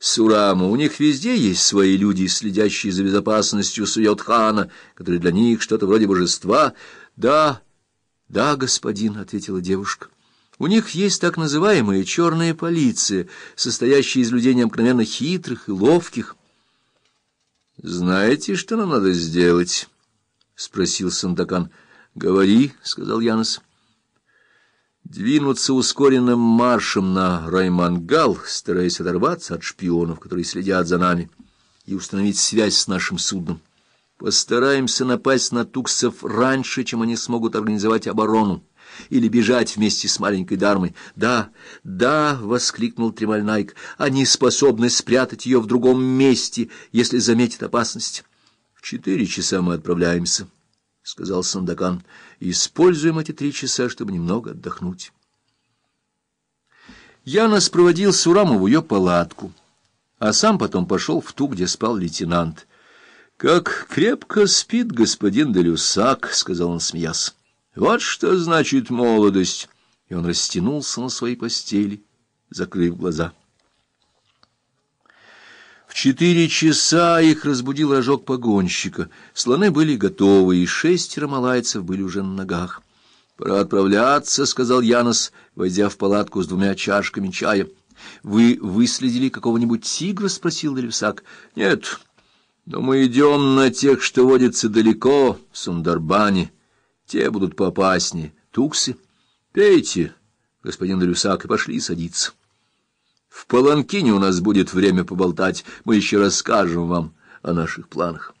Сурама. У них везде есть свои люди, следящие за безопасностью Суйотхана, который для них что-то вроде божества. — Да, да, господин, — ответила девушка. У них есть так называемая черная полиция, состоящая из людей необыкновенно хитрых и ловких. — Знаете, что нам надо сделать? — спросил Сандакан. — Говори, — сказал Янос. — Двинуться ускоренным маршем на Раймангал, стараясь оторваться от шпионов, которые следят за нами, и установить связь с нашим судном. Постараемся напасть на туксов раньше, чем они смогут организовать оборону или бежать вместе с маленькой Дармой. «Да, да!» — воскликнул Тремальнайк. «Они способны спрятать ее в другом месте, если заметят опасность». «В четыре часа мы отправляемся», — сказал Сандакан. «Используем эти три часа, чтобы немного отдохнуть». Янос проводил Сураму в ее палатку, а сам потом пошел в ту, где спал лейтенант. «Как крепко спит господин Делюсак», — сказал он, смеясь. Вот что значит молодость. И он растянулся на своей постели, закрыв глаза. Четыре часа их разбудил рожок погонщика. Слоны были готовы, и шестеро малайцев были уже на ногах. «Пора отправляться», — сказал Янос, войдя в палатку с двумя чашками чая. «Вы выследили какого-нибудь тигра?» — спросил Дельвисак. «Нет, но мы идем на тех, что водятся далеко, в Сундарбане». Те будут поопаснее. Туксы, пейте, господин Дрюсак, и пошли садиться. В Паланкине у нас будет время поболтать. Мы еще расскажем вам о наших планах.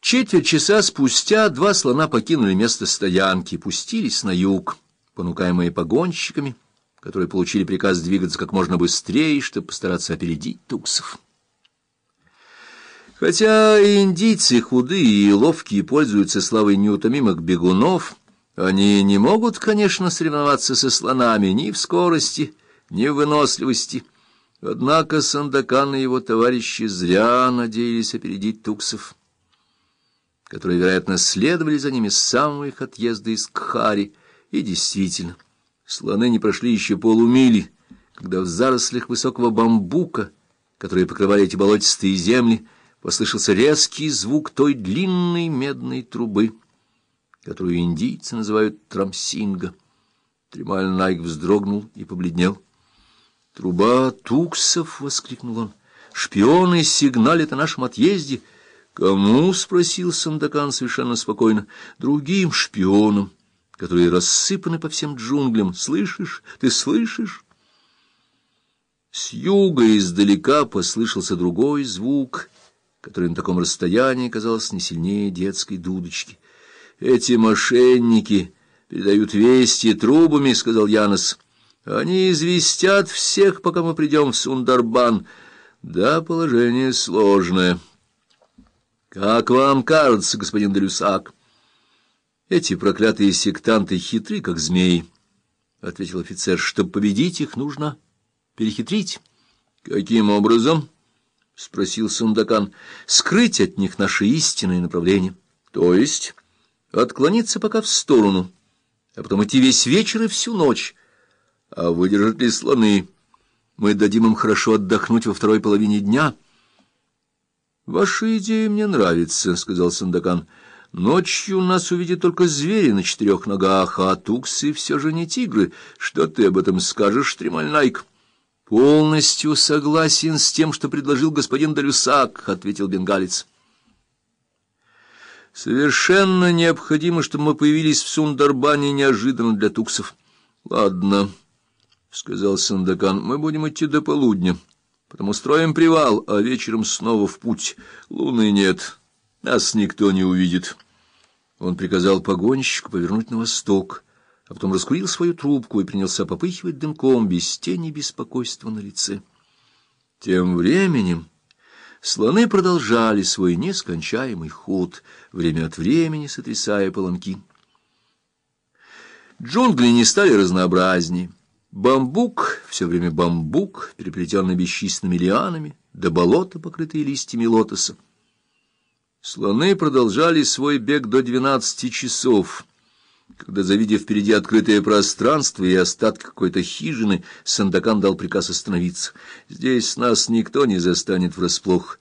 Четверть часа спустя два слона покинули место стоянки, пустились на юг, понукаемые погонщиками, которые получили приказ двигаться как можно быстрее, чтобы постараться опередить туксов. Хотя индийцы худые и ловкие пользуются славой неутомимых бегунов, они не могут, конечно, соревноваться со слонами ни в скорости, ни в выносливости. Однако Сандакан и его товарищи зря надеялись опередить туксов, которые, вероятно, следовали за ними с самого их отъезда из Кхари. И действительно, слоны не прошли еще полумили, когда в зарослях высокого бамбука, которые покрывали эти болотистые земли, послышался резкий звук той длинной медной трубы, которую индийцы называют трамсинга. Тремаль Найк вздрогнул и побледнел. «Труба туксов!» — воскликнул он. «Шпионы сигналят о нашем отъезде!» «Кому?» — спросил Сандакан совершенно спокойно. «Другим шпионам, которые рассыпаны по всем джунглям. Слышишь? Ты слышишь?» С юга издалека послышался другой звук — который на таком расстоянии казалось не сильнее детской дудочки. «Эти мошенники передают вести трубами», — сказал Янос. «Они известят всех, пока мы придем в Сундарбан. Да, положение сложное». «Как вам кажется, господин Делюсак?» «Эти проклятые сектанты хитры, как змеи», — ответил офицер. «Чтобы победить их, нужно перехитрить». «Каким образом?» — спросил Сундакан, — скрыть от них наше истинное направление. То есть отклониться пока в сторону, а потом идти весь вечер и всю ночь. А выдержат ли слоны? Мы дадим им хорошо отдохнуть во второй половине дня. — Ваша идея мне нравится, — сказал Сандакан. — Ночью нас увидят только звери на четырех ногах, а туксы все же не тигры. Что ты об этом скажешь, Тремальнайк? — Полностью согласен с тем, что предложил господин Далюсак, ответил бенгалец. Совершенно необходимо, чтобы мы появились в Сундарбане неожиданно для туксов. Ладно, сказал Сандакан. Мы будем идти до полудня. Потом устроим привал, а вечером снова в путь. Луны нет. Нас никто не увидит. Он приказал погонщику повернуть на восток а потом раскурил свою трубку и принялся попыхивать дымком без тени беспокойства на лице. Тем временем слоны продолжали свой нескончаемый ход, время от времени сотрясая полонки. Джунгли не стали разнообразнее. Бамбук, все время бамбук, переплетенный бесчисленными лианами, до болота, покрытые листьями лотоса. Слоны продолжали свой бег до двенадцати часов — Когда, завидев впереди открытое пространство и остатки какой-то хижины, Сандакан дал приказ остановиться. «Здесь нас никто не застанет врасплох.